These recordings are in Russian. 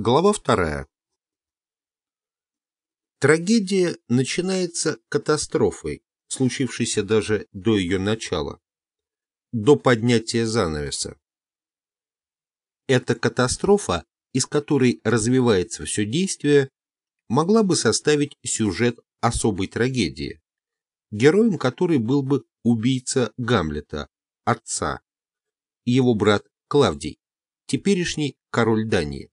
Глава вторая. Трагедия начинается катастрофой, случившейся даже до ее начала, до поднятия занавеса. Эта катастрофа, из которой развивается все действие, могла бы составить сюжет особой трагедии, героем которой был бы убийца Гамлета, отца, его брат Клавдий, теперешний король Дании.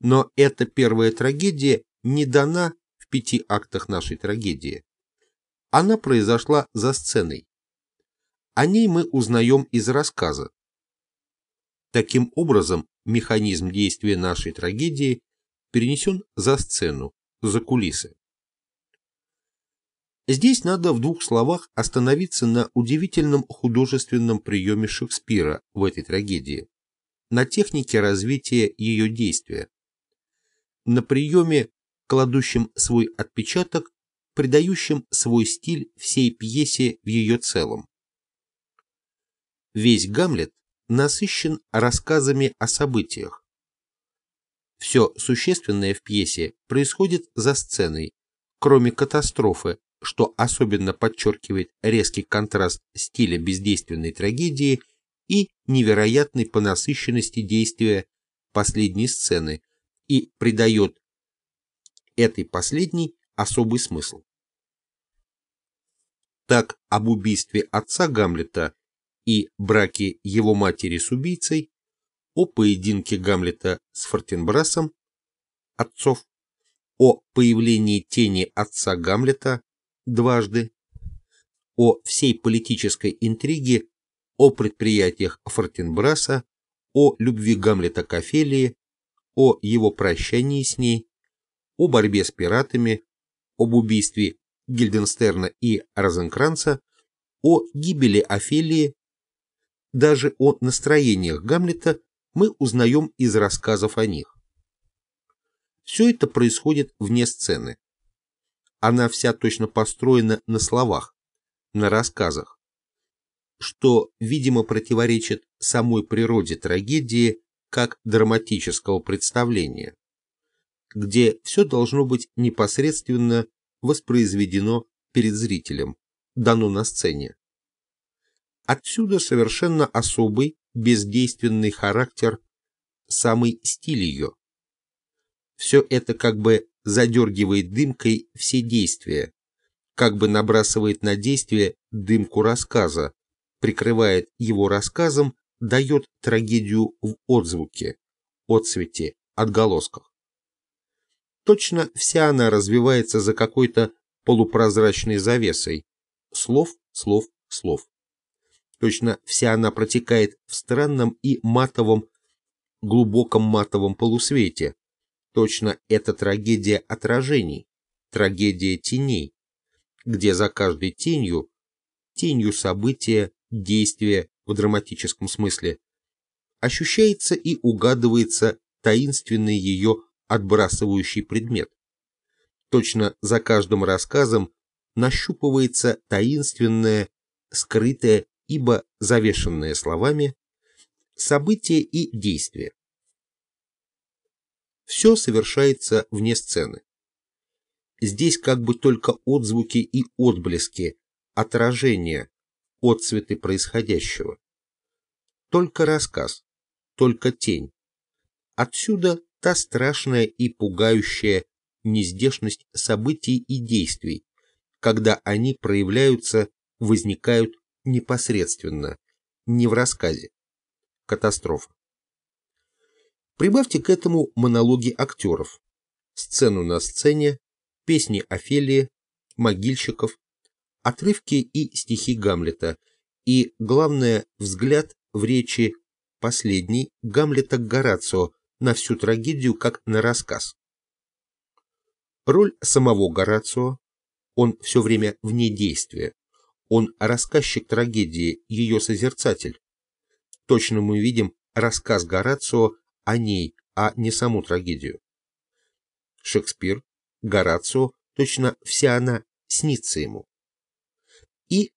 Но эта первая трагедия не дана в пяти актах нашей трагедии. Она произошла за сценой. О ней мы узнаем из рассказа. Таким образом, механизм действия нашей трагедии перенесен за сцену, за кулисы. Здесь надо в двух словах остановиться на удивительном художественном приеме Шекспира в этой трагедии, на технике развития ее действия, на приеме, кладущем свой отпечаток, придающем свой стиль всей пьесе в ее целом. Весь Гамлет насыщен рассказами о событиях. Все существенное в пьесе происходит за сценой, кроме катастрофы, что особенно подчеркивает резкий контраст стиля бездейственной трагедии и невероятной по насыщенности действия последней сцены, и придает этой последней особый смысл. Так об убийстве отца Гамлета и браке его матери с убийцей, о поединке Гамлета с Фортенбрасом, отцов, о появлении тени отца Гамлета дважды, о всей политической интриге, о предприятиях Фортенбраса, о любви Гамлета к Офелии, о его прощании с ней, о борьбе с пиратами, об убийстве Гильденстерна и Розенкранца, о гибели Офелии, даже о настроениях Гамлета мы узнаем из рассказов о них. Все это происходит вне сцены. Она вся точно построена на словах, на рассказах, что, видимо, противоречит самой природе трагедии как драматического представления, где все должно быть непосредственно воспроизведено перед зрителем, дано на сцене. Отсюда совершенно особый, бездейственный характер, самый стиль ее. Все это как бы задергивает дымкой все действия, как бы набрасывает на действие дымку рассказа, прикрывает его рассказом дает трагедию в отзвуке, отцвете, отголосках. Точно вся она развивается за какой-то полупрозрачной завесой слов, слов, слов. Точно вся она протекает в странном и матовом, глубоком матовом полусвете. Точно это трагедия отражений, трагедия теней, где за каждой тенью, тенью события, действия, в драматическом смысле, ощущается и угадывается таинственный ее отбрасывающий предмет. Точно за каждым рассказом нащупывается таинственное, скрытое, ибо завешенное словами, событие и действие. Все совершается вне сцены. Здесь как бы только отзвуки и отблески, отражения, отцветы происходящего. Только рассказ, только тень. Отсюда та страшная и пугающая нездешность событий и действий, когда они проявляются, возникают непосредственно, не в рассказе. Катастрофа. Прибавьте к этому монологи актеров, сцену на сцене, песни Офелии, могильщиков, отрывки и стихи Гамлета, и, главное, взгляд в речи последней Гамлета Горацио на всю трагедию как на рассказ. Роль самого Горацио, он все время вне действия, он рассказчик трагедии, ее созерцатель. Точно мы видим рассказ Горацио о ней, а не саму трагедию. Шекспир, Горацио, точно вся она снится ему и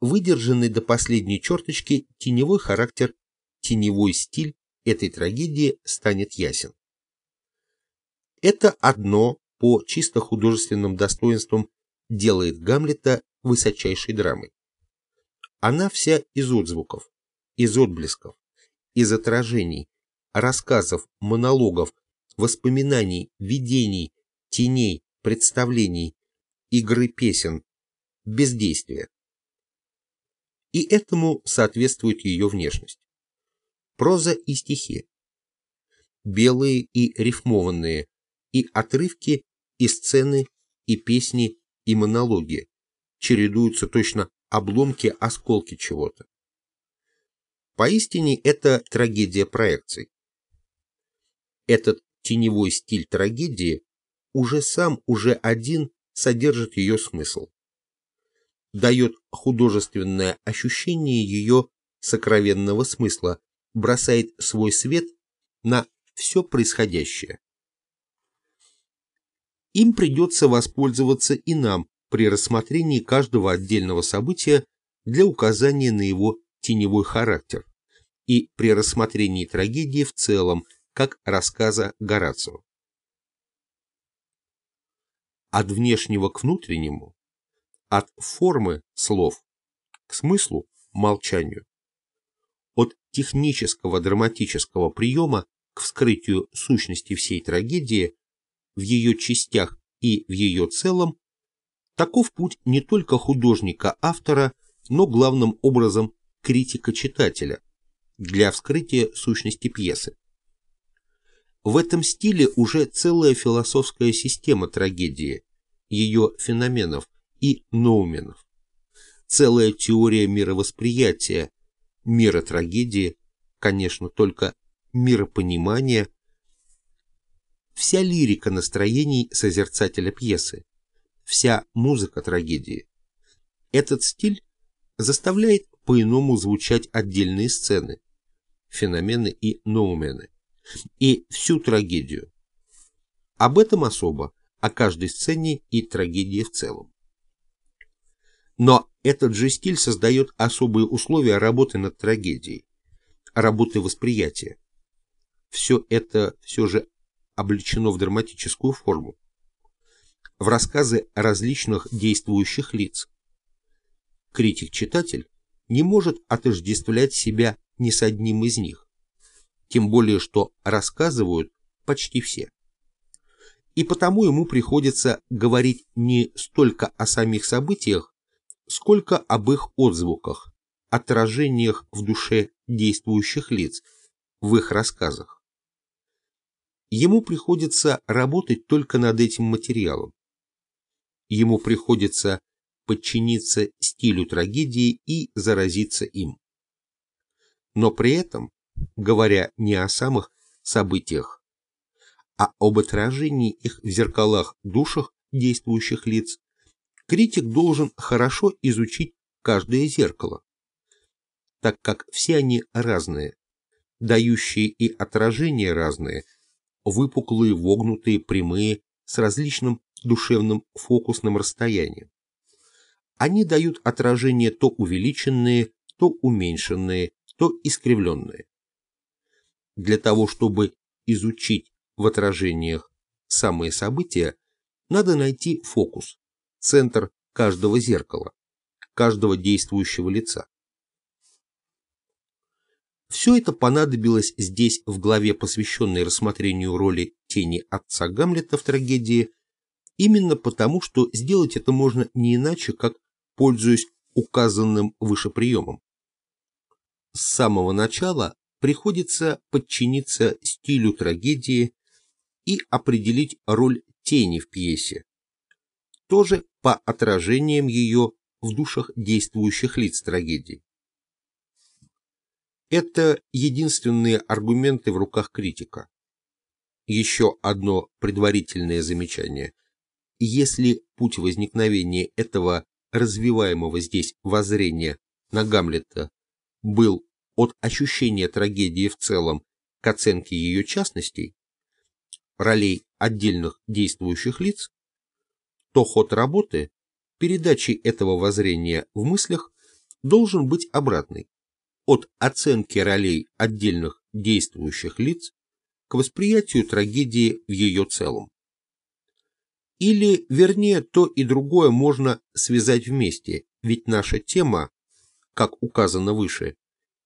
выдержанный до последней черточки теневой характер, теневой стиль этой трагедии станет ясен. Это одно по чисто художественным достоинствам делает Гамлета высочайшей драмой. Она вся из отзвуков, из отблесков, из отражений, рассказов, монологов, воспоминаний, видений, теней, представлений, игры песен, бездействия. И этому соответствует ее внешность. Проза и стихи. Белые и рифмованные, и отрывки, и сцены, и песни, и монологи. Чередуются точно обломки, осколки чего-то. Поистине это трагедия проекций. Этот теневой стиль трагедии уже сам, уже один содержит ее смысл. Дает художественное ощущение ее сокровенного смысла, бросает свой свет на все происходящее. Им придется воспользоваться и нам при рассмотрении каждого отдельного события для указания на его теневой характер и при рассмотрении трагедии в целом, как рассказа Горацио. От внешнего к внутреннему, от формы слов к смыслу молчанию, от технического драматического приема к вскрытию сущности всей трагедии в ее частях и в ее целом, таков путь не только художника-автора, но главным образом критика-читателя для вскрытия сущности пьесы. В этом стиле уже целая философская система трагедии, ее феноменов и ноуменов, целая теория мировосприятия, мира трагедии, конечно, только миропонимания, вся лирика настроений созерцателя пьесы, вся музыка трагедии. Этот стиль заставляет по-иному звучать отдельные сцены, феномены и ноумены, и всю трагедию. Об этом особо, о каждой сцене и трагедии в целом. Но этот же стиль создает особые условия работы над трагедией, работы восприятия. Все это все же облечено в драматическую форму, в рассказы различных действующих лиц. Критик-читатель не может отождествлять себя ни с одним из них, тем более что рассказывают почти все. И потому ему приходится говорить не столько о самих событиях, сколько об их отзвуках, отражениях в душе действующих лиц, в их рассказах. Ему приходится работать только над этим материалом. Ему приходится подчиниться стилю трагедии и заразиться им. Но при этом, говоря не о самых событиях, а об отражении их в зеркалах душах действующих лиц, критик должен хорошо изучить каждое зеркало, так как все они разные, дающие и отражения разные, выпуклые, вогнутые, прямые, с различным душевным фокусным расстоянием. Они дают отражения то увеличенные, то уменьшенные, то искривленные. Для того, чтобы изучить в отражениях самые события, надо найти фокус, центр каждого зеркала, каждого действующего лица. Все это понадобилось здесь в главе, посвященной рассмотрению роли тени отца Гамлета в трагедии, именно потому, что сделать это можно не иначе, как пользуясь указанным выше приемом. С самого начала приходится подчиниться стилю трагедии и определить роль тени в пьесе, тоже по отражениям ее в душах действующих лиц трагедии. Это единственные аргументы в руках критика. Еще одно предварительное замечание. Если путь возникновения этого развиваемого здесь воззрения на Гамлета был от ощущения трагедии в целом к оценке ее частностей, ролей отдельных действующих лиц, то ход работы, передачи этого воззрения в мыслях должен быть обратный, от оценки ролей отдельных действующих лиц к восприятию трагедии в ее целом. Или, вернее, то и другое можно связать вместе, ведь наша тема, как указано выше,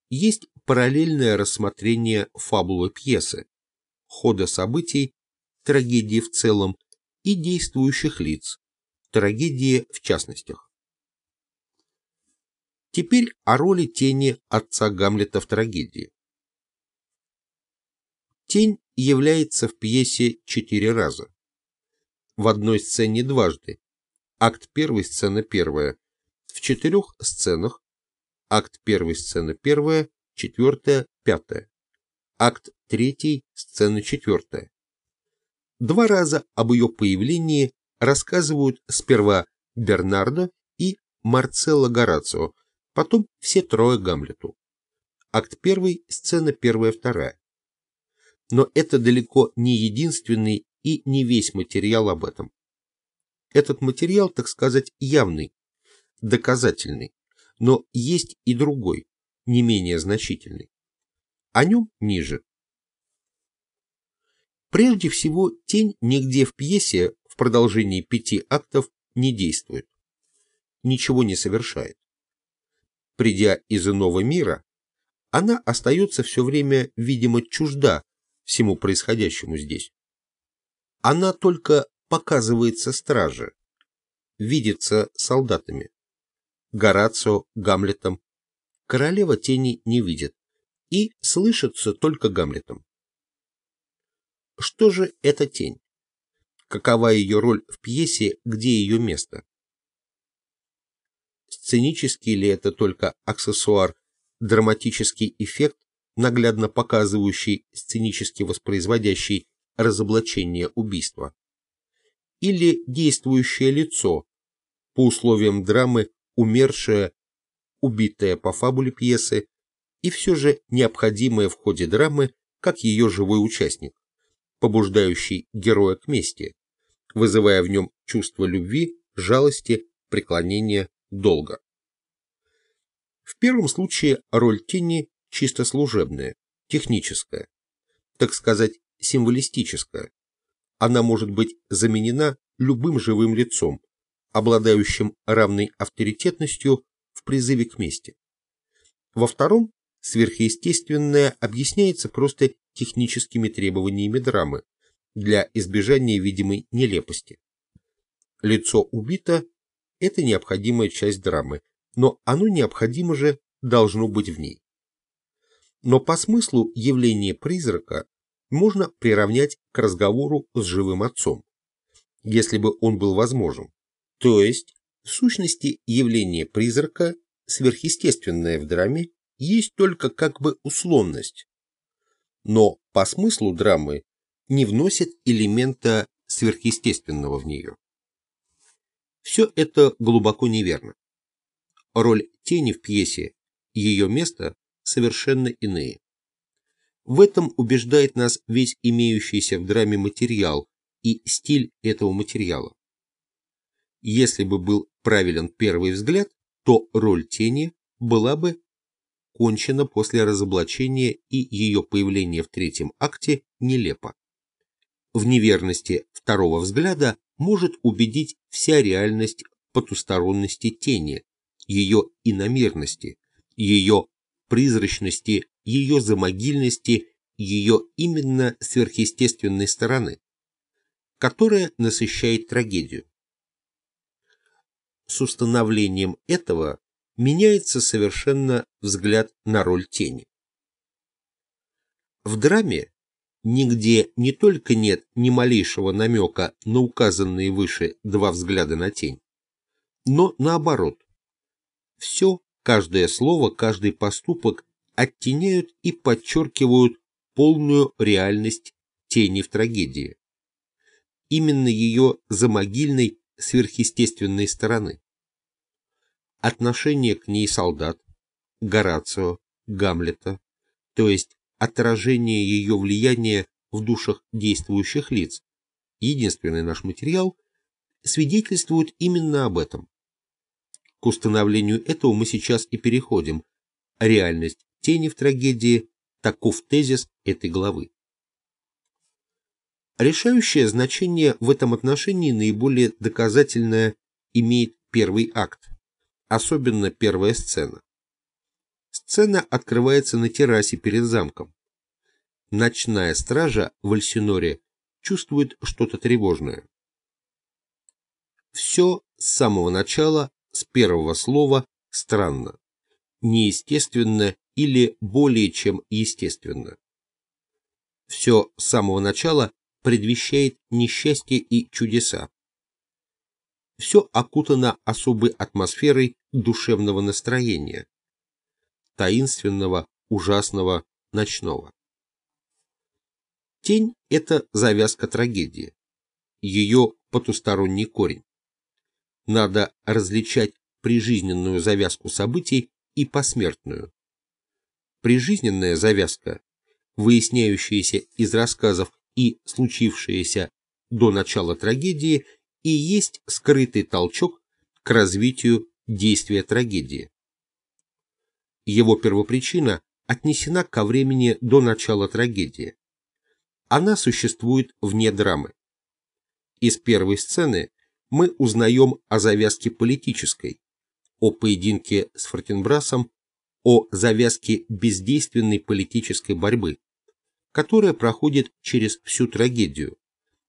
есть параллельное рассмотрение фабулы пьесы, хода событий, трагедии в целом и действующих лиц, трагедии в частностях. Теперь о роли тени отца Гамлета в трагедии. Тень является в пьесе четыре раза. В одной сцене дважды. Акт первый, сцена первая. В четырех сценах. Акт первый, сцена первая, четвертая, пятая. Акт третий, сцена четвертая. Два раза об ее появлении рассказывают сперва Бернардо и Марцелло Горацио, потом все трое Гамлету. Акт первый, сцена первая-вторая. Но это далеко не единственный и не весь материал об этом. Этот материал, так сказать, явный, доказательный, но есть и другой, не менее значительный. О нем ниже. Прежде всего, тень нигде в пьесе в продолжении пяти актов не действует, ничего не совершает. Придя из иного мира, она остается все время, видимо, чужда всему происходящему здесь. Она только показывается страже, видится солдатами. Горацио, Гамлетом. Королева тени не видит и слышится только Гамлетом. Что же эта тень? Какова ее роль в пьесе, где ее место? Сценический ли это только аксессуар, драматический эффект, наглядно показывающий, сценически воспроизводящий разоблачение убийства? Или действующее лицо, по условиям драмы умершее, убитое по фабуле пьесы, и все же необходимое в ходе драмы, как ее живой участник, побуждающий героя к мести, вызывая в нем чувство любви, жалости, преклонения, долга. В первом случае роль тени чисто служебная, техническая, так сказать, символистическая. Она может быть заменена любым живым лицом, обладающим равной авторитетностью в призыве к мести. Во втором сверхъестественное объясняется просто техническими требованиями драмы для избежания видимой нелепости. Лицо убито – это необходимая часть драмы, но оно необходимо же должно быть в ней. Но по смыслу явление призрака можно приравнять к разговору с живым отцом, если бы он был возможен. То есть, в сущности, явление призрака, сверхъестественное в драме, есть только как бы условность, но по смыслу драмы не вносит элемента сверхъестественного в нее. Все это глубоко неверно. Роль тени в пьесе, ее место совершенно иные. В этом убеждает нас весь имеющийся в драме материал и стиль этого материала. Если бы был правилен первый взгляд, то роль тени была бы кончена после разоблачения и ее появление в третьем акте нелепо. В неверности второго взгляда может убедить вся реальность потусторонности тени, ее иномерности, ее призрачности, ее замогильности, ее именно сверхъестественной стороны, которая насыщает трагедию. С установлением этого меняется совершенно взгляд на роль тени. В драме нигде не только нет ни малейшего намека на указанные выше два взгляда на тень, но наоборот. Все, каждое слово, каждый поступок оттеняют и подчеркивают полную реальность тени в трагедии. Именно ее замогильной сверхъестественной стороны отношение к ней солдат, Горацио, Гамлета, то есть отражение ее влияния в душах действующих лиц, единственный наш материал, свидетельствует именно об этом. К установлению этого мы сейчас и переходим. Реальность тени в трагедии, Таков тезис этой главы. Решающее значение в этом отношении наиболее доказательное имеет первый акт, особенно первая сцена. Сцена открывается на террасе перед замком. Ночная стража в Альсиноре чувствует что-то тревожное. Все с самого начала, с первого слова, странно, неестественно или более чем естественно. Все с самого начала предвещает несчастье и чудеса. Все окутано особой атмосферой душевного настроения, таинственного, ужасного, ночного. Тень – это завязка трагедии, ее потусторонний корень. Надо различать прижизненную завязку событий и посмертную. Прижизненная завязка, выясняющаяся из рассказов и случившееся до начала трагедии, и есть скрытый толчок к развитию действия трагедии. Его первопричина отнесена ко времени до начала трагедии. Она существует вне драмы. Из первой сцены мы узнаем о завязке политической, о поединке с Фортенбрасом, о завязке бездейственной политической борьбы, которая проходит через всю трагедию,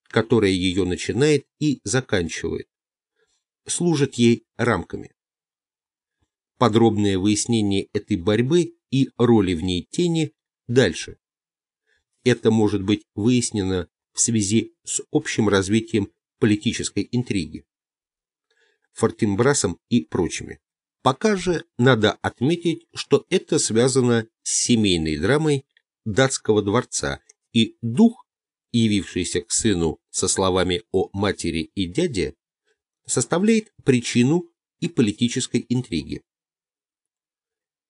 которая ее начинает и заканчивает, служит ей рамками. Подробное выяснение этой борьбы и роли в ней тени дальше. Это может быть выяснено в связи с общим развитием политической интриги, Фортинбрасом и прочими. Пока же надо отметить, что это связано с семейной драмой датского дворца, и дух, явившийся к сыну со словами о матери и дяде, составляет причину и политической интриги.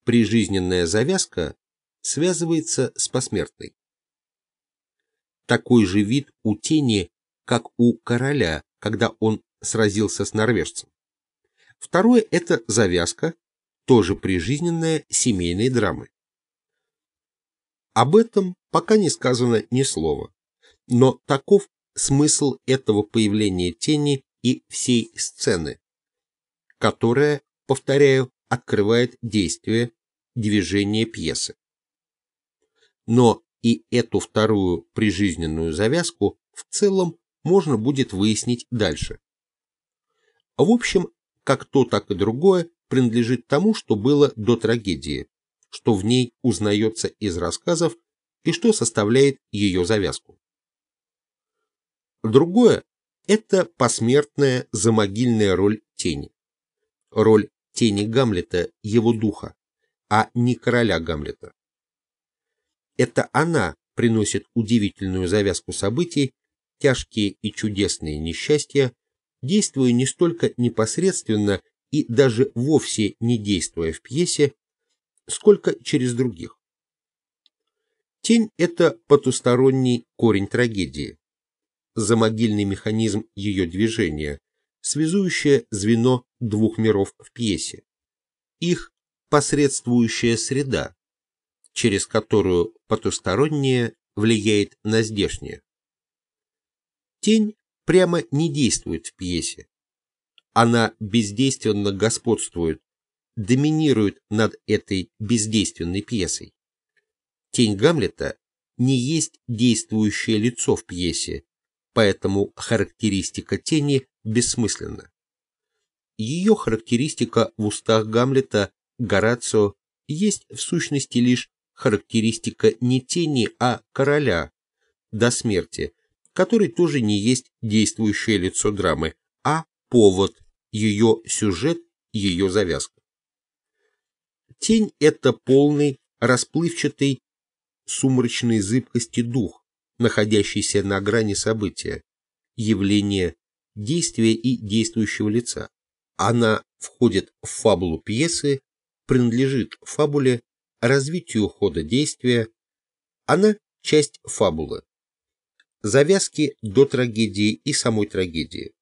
Прижизненная завязка связывается с посмертной. Такой же вид у тени, как у короля, когда он сразился с норвежцем. Второе – это завязка, тоже прижизненная семейной драмы. Об этом пока не сказано ни слова, но таков смысл этого появления тени и всей сцены, которая, повторяю, открывает действие, движение пьесы. Но и эту вторую прижизненную завязку в целом можно будет выяснить дальше. В общем, как то, так и другое принадлежит тому, что было до трагедии, что в ней узнается из рассказов и что составляет ее завязку. Другое – это посмертная замогильная роль тени. Роль тени Гамлета, его духа, а не короля Гамлета. Это она приносит удивительную завязку событий, тяжкие и чудесные несчастья, действуя не столько непосредственно и даже вовсе не действуя в пьесе, сколько через других. Тень – это потусторонний корень трагедии, замогильный механизм ее движения, связующее звено двух миров в пьесе, их посредствующая среда, через которую потустороннее влияет на здешнее. Тень прямо не действует в пьесе. Она бездейственно господствует доминирует над этой бездейственной пьесой. Тень Гамлета не есть действующее лицо в пьесе, поэтому характеристика тени бессмысленна. Ее характеристика в устах Гамлета, Горацио, есть в сущности лишь характеристика не тени, а короля до смерти, который тоже не есть действующее лицо драмы, а повод, ее сюжет, ее завязка. Тень – это полный, расплывчатый, сумрачной зыбкости дух, находящийся на грани события, явления, действия и действующего лица. Она входит в фабулу пьесы, принадлежит фабуле, развитию хода действия. Она – часть фабулы. Завязки до трагедии и самой трагедии.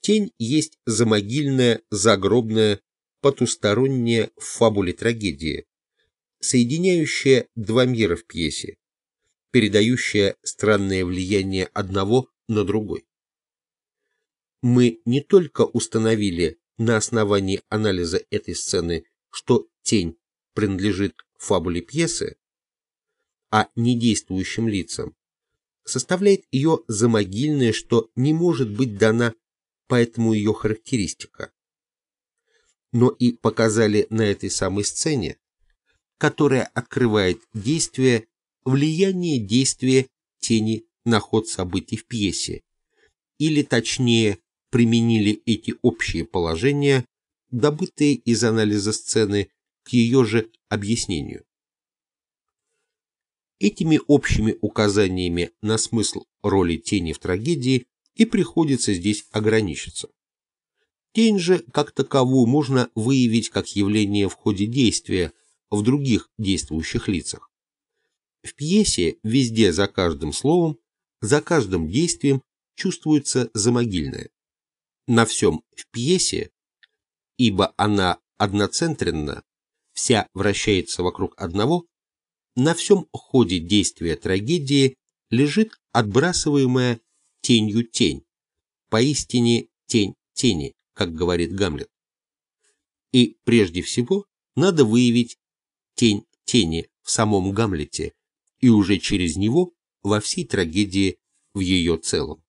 Тень есть замогильная, загробная, потустороннее в фабуле трагедии, соединяющая два мира в пьесе, передающая странное влияние одного на другой. Мы не только установили на основании анализа этой сцены, что тень принадлежит фабуле пьесы, а не действующим лицам, составляет ее замогильное, что не может быть дана поэтому ее характеристика. Но и показали на этой самой сцене, которая открывает действие, влияние действия тени на ход событий в пьесе, или точнее применили эти общие положения, добытые из анализа сцены, к ее же объяснению. Этими общими указаниями на смысл роли тени в трагедии и приходится здесь ограничиться. Тень же, как таковую, можно выявить как явление в ходе действия в других действующих лицах. В пьесе везде за каждым словом, за каждым действием чувствуется замогильное. На всем в пьесе, ибо она одноцентренна, вся вращается вокруг одного, на всем ходе действия трагедии лежит отбрасываемая тенью тень, поистине тень тени, как говорит Гамлет. И прежде всего надо выявить тень тени в самом Гамлете и уже через него во всей трагедии в ее целом.